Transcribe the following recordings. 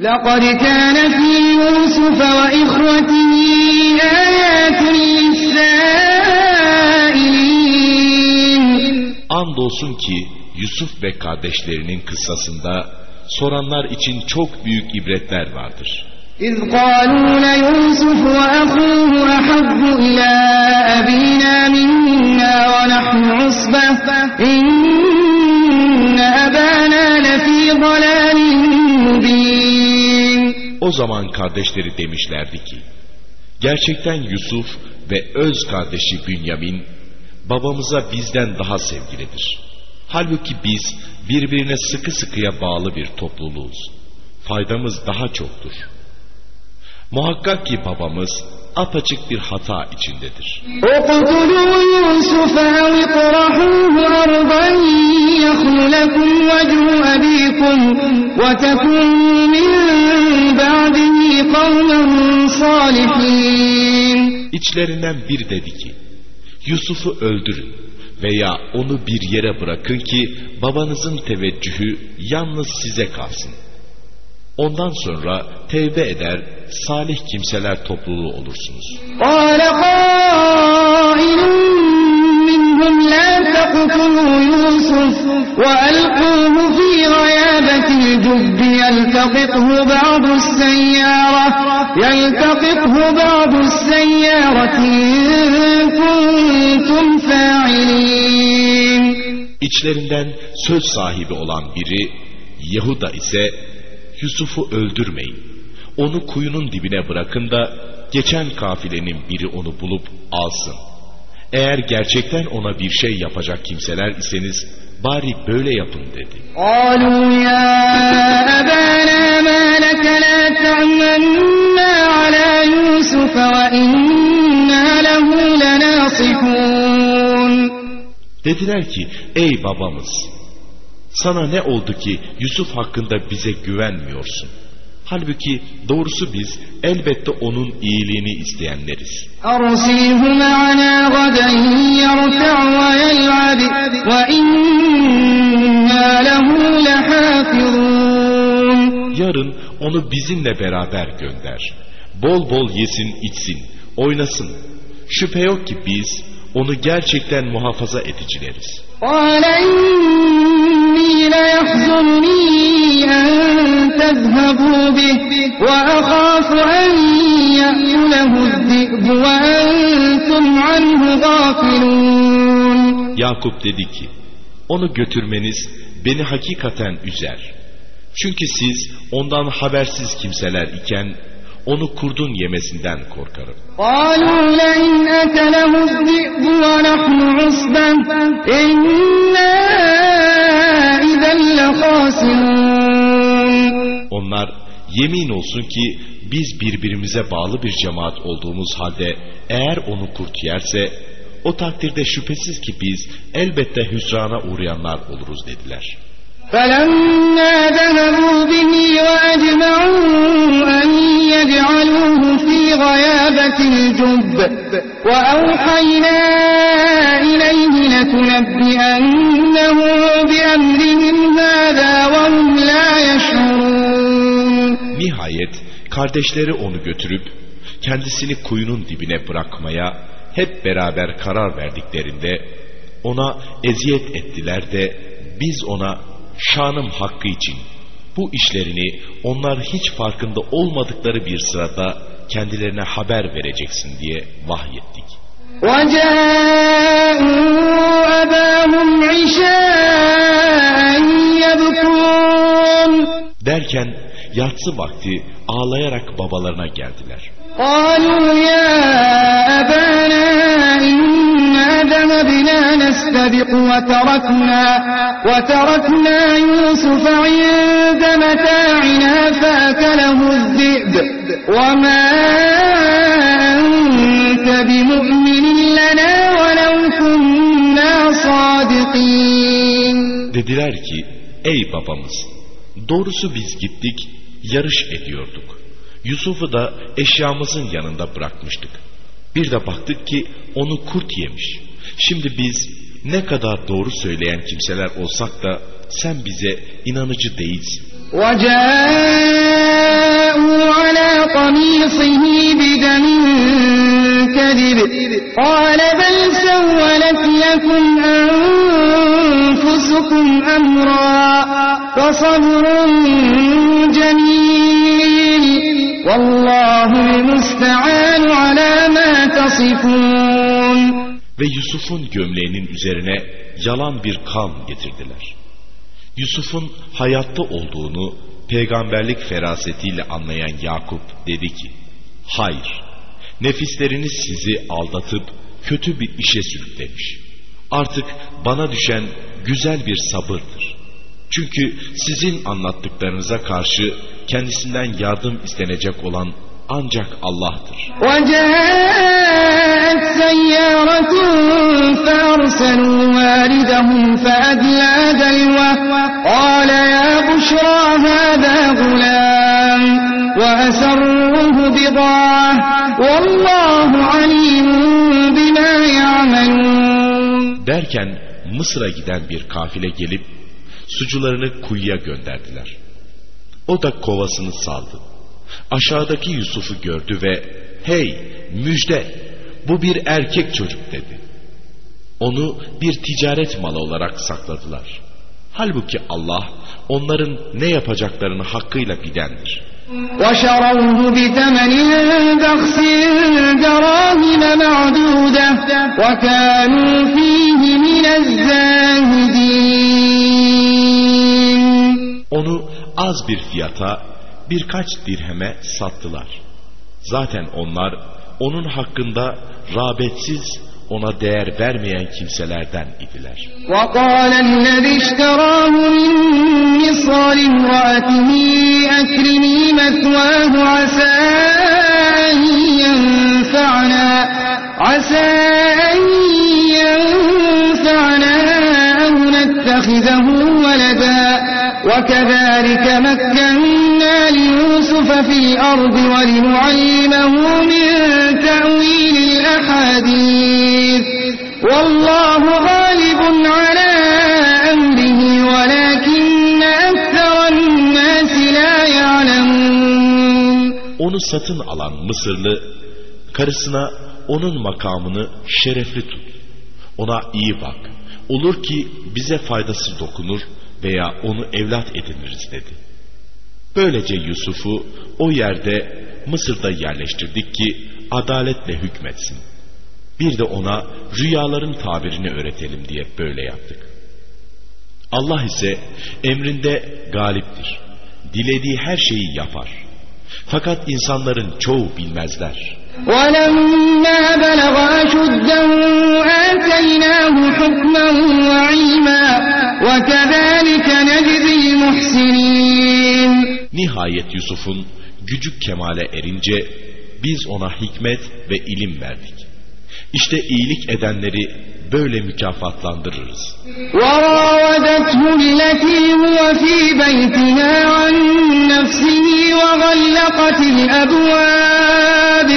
لقد كان في يوسف وإخوته آيات للسائلين Andolsun ki Yusuf ve kardeşlerinin kıssasında soranlar için çok büyük ibretler vardır. إذ قالوا ليوسف وأخوه أحب إلى أبينا منا ونحن عصبة إن أبانا لفي ضلال مبين o zaman kardeşleri demişlerdi ki, gerçekten Yusuf ve öz kardeşi Bünyamin, babamıza bizden daha sevgilidir. Halbuki biz birbirine sıkı sıkıya bağlı bir topluluğuz. Faydamız daha çoktur. Muhakkak ki babamız apaçık bir hata içindedir. اقتلوا يوسف أو اطرحوه أرضا يخل لكم وجه أبيكم وتكونوا من بعده قوما صالحين İçlerinden biri dedi ki, Yusuf'u öldürün veya onu bir yere bırakın ki babanızın teveccühü yalnız size kalsın. Ondan sonra tevbe eder, salih kimseler topluluğu olursunuz. قال قائل منهم لا تقتلوا يوسف وألقوه في غيابة الجب يلتقطه بعض السيارة يلتقطه بعض السيارة إن كنتم فاعلين İçlerinden söz sahibi olan biri, Yahuda ise Yusuf'u öldürmeyin. Onu kuyunun dibine bırakın da geçen kafilenin biri onu bulup alsın. Eğer gerçekten ona bir şey yapacak kimseler iseniz bari böyle yapın dedi. Dediler ki ey babamız sana ne oldu ki Yusuf hakkında bize güvenmiyorsun? Halbuki doğrusu biz elbette onun iyiliğini isteyenleriz. Yarın onu bizimle beraber gönder. Bol bol yesin içsin, oynasın. Şüphe yok ki biz onu gerçekten muhafaza edicileriz. قال إني ليحزنني أن تذهبوا به وأخاف أن يأكله الذئب وأنتم عنه غافلون Yakup dedi ki, onu götürmeniz beni hakikaten üzer. Çünkü siz ondan habersiz kimseler iken onu kurdun yemesinden korkarım. قالوا لئن أكله الذئب ونحن عصبة إنا إذا لخاسرون Onlar yemin olsun ki biz birbirimize bağlı bir cemaat olduğumuz halde eğer onu kurt yerse o takdirde şüphesiz ki biz elbette hüsrana uğrayanlar oluruz dediler. فلما ذهبوا به وأجمعوا أن يجعلوه في غيابة الجب وأوحينا إليه لتنبئنه Nihayet kardeşleri onu götürüp kendisini kuyunun dibine bırakmaya hep beraber karar verdiklerinde ona eziyet ettiler de biz ona şanım hakkı için bu işlerini onlar hiç farkında olmadıkları bir sırada kendilerine haber vereceksin diye vahyettik. وجاءوا أباهم عشاء يبكون Derken yatsı vakti ağlayarak babalarına geldiler. قالوا يا أبانا إنا ذهبنا نستبق وتركنا وتركنا يوسف عند متاعنا فأكله الذئب وما أنت بمؤمن لنا ولو كنا صادقين Dediler ki ey babamız doğrusu biz gittik yarış ediyorduk. Yusuf'u da eşyamızın yanında bırakmıştık. Bir de baktık ki onu kurt yemiş. Şimdi biz ne kadar doğru söyleyen kimseler olsak da sen bize inanıcı değilsin. وجاء قميصه بدم كذب قال بل سولت لكم أنفسكم أمرا فصبر جميل والله المستعان على ما تصفون Ve Yusuf'un gömleğinin üzerine yalan bir kan getirdiler. Yusuf'un hayatta olduğunu peygamberlik ferasetiyle anlayan Yakup dedi ki, Hayır, nefisleriniz sizi aldatıp kötü bir işe sürüklemiş. Artık bana düşen güzel bir sabırdır. Çünkü sizin anlattıklarınıza karşı kendisinden yardım istenecek olan ancak Allah'tır. وجاءت سيارة فأرسلوا واردهم فأدلى دلوه قال يا بشرى هذا غلام وأسروه بضاعة والله عليم بما يعملون Derken Mısır'a giden bir kafile gelip sucularını kuyuya gönderdiler. O da kovasını saldı. Aşağıdaki Yusuf'u gördü ve hey müjde bu bir erkek çocuk dedi. Onu bir ticaret malı olarak sakladılar. Halbuki Allah onların ne yapacaklarını hakkıyla bilendir. وشروه بثمن بخس دراهم معدودة وكانوا فيه من الزاهدين Onu az bir fiyata birkaç dirheme sattılar. Zaten onlar onun hakkında rağbetsiz ona değer vermeyen kimselerden idiler. وقال الذي اشتراه من مصر امرأته أكرمي مثواه عسى أن ينفعنا عسى أن ينفعنا أو نتخذه ولدا وكذلك مكنا ليوسف في الأرض ولنعلمه من تأويل الأحاديث والله غالب على أمره ولكن أكثر الناس لا يعلمون Onu satın alan Mısırlı karısına onun makamını şerefli tut. Ona iyi bak. Olur ki bize faydası dokunur veya onu evlat ediniriz dedi. Böylece Yusuf'u o yerde Mısır'da yerleştirdik ki adaletle hükmetsin. Bir de ona rüyaların tabirini öğretelim diye böyle yaptık. Allah ise emrinde galiptir. Dilediği her şeyi yapar. Fakat insanların çoğu bilmezler. ولما بلغ أشده آتيناه حكما وعلما وكذلك نجزي المحسنين Nihayet Yusuf'un gücü kemale erince biz ona hikmet ve ilim verdik. İşte iyilik edenleri böyle mükafatlandırırız. وراودته التي هو في بيتها عن نفسه وغلقت الأبواب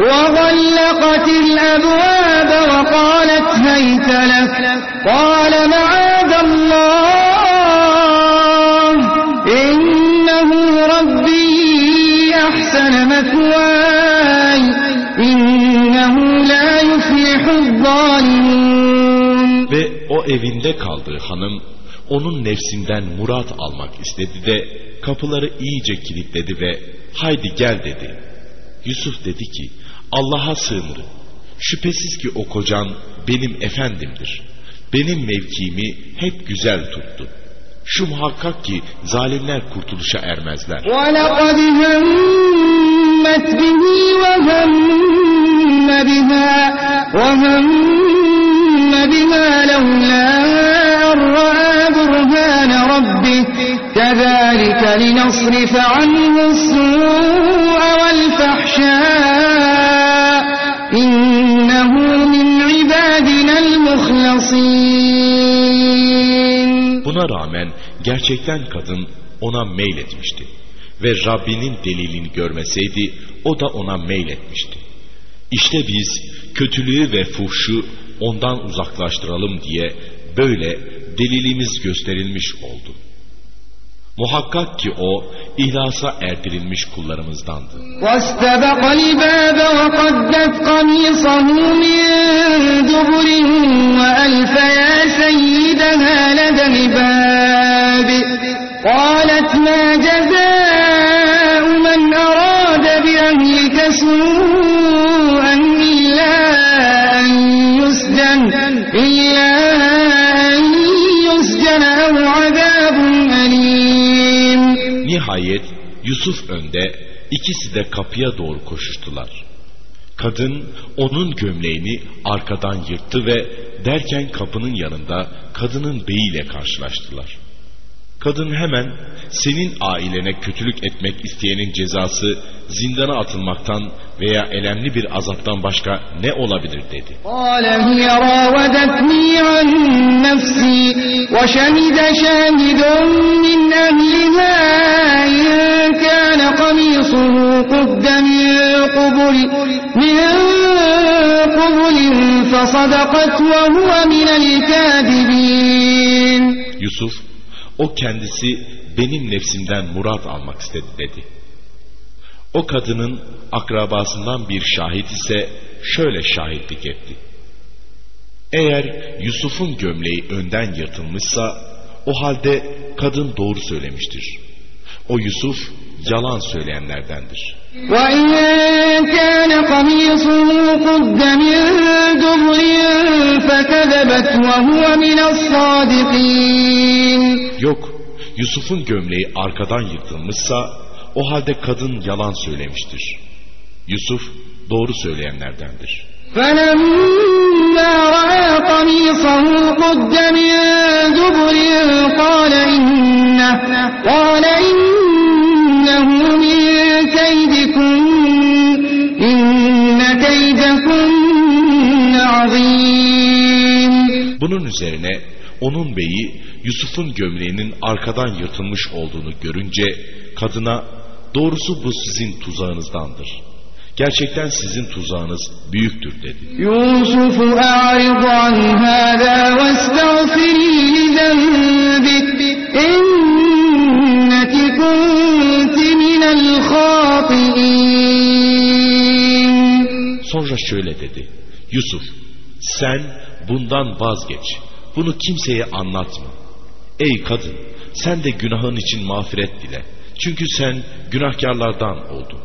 وغلقت الأبواب وقالت هيت لك قال معاذ الله أحسن مثواي إنه لا يفلح الظالمون Ve o evinde kaldığı hanım onun nefsinden murat almak istedi de kapıları iyice kilitledi ve haydi gel dedi. Yusuf dedi ki Allah'a sığınırım. Şüphesiz ki o kocan benim efendimdir. Benim mevkimi hep güzel tuttu. Şu muhakkak ki zalimler kurtuluşa ermezler. ولقد همت به وهم بها وهم بها لولا أن رأى برهان ربه كذلك لنصرف عنه السوء والفحشاء إنه من عبادنا المخلصين Buna rağmen gerçekten kadın ona meyletmişti. Ve Rabbinin delilini görmeseydi o da ona meyletmişti. İşte biz kötülüğü ve fuhşu ondan uzaklaştıralım diye böyle delilimiz gösterilmiş oldu. Muhakkak ki o ihlasa erdirilmiş kullarımızdandı. واستبق الباب وقدت قميصه من دبر وألف يا سيدها لدى الباب قالت ما جزاء سوءا إلا أن يسجن إلا أن يسجن أو عذاب أليم Nihayet Yusuf önde, ikisi de kapıya doğru koşuştular. Kadın onun gömleğini arkadan yırttı ve derken kapının yanında kadının beyiyle karşılaştılar. Kadın hemen senin ailene kötülük etmek isteyenin cezası zindana atılmaktan veya elemli bir azaptan başka ne olabilir dedi. Yusuf o kendisi benim nefsimden murat almak istedi dedi. O kadının akrabasından bir şahit ise şöyle şahitlik etti. Eğer Yusuf'un gömleği önden yırtılmışsa o halde kadın doğru söylemiştir. O Yusuf yalan söyleyenlerdendir. وإن كان قميصه قد من دبر فكذبت وهو من الصادقين Yok, Yusuf'un gömleği arkadan yırtılmışsa o halde kadın yalan söylemiştir. Yusuf doğru söyleyenlerdendir. فلما رأى قميصه قد من دبر قال إنه قال إنه Bunun üzerine onun beyi Yusuf'un gömleğinin arkadan yırtılmış olduğunu görünce kadına doğrusu bu sizin tuzağınızdandır. Gerçekten sizin tuzağınız büyüktür dedi. Yusuf'u Sonra şöyle dedi. Yusuf sen bundan vazgeç. Bunu kimseye anlatma. Ey kadın sen de günahın için mağfiret dile. Çünkü sen günahkarlardan oldun.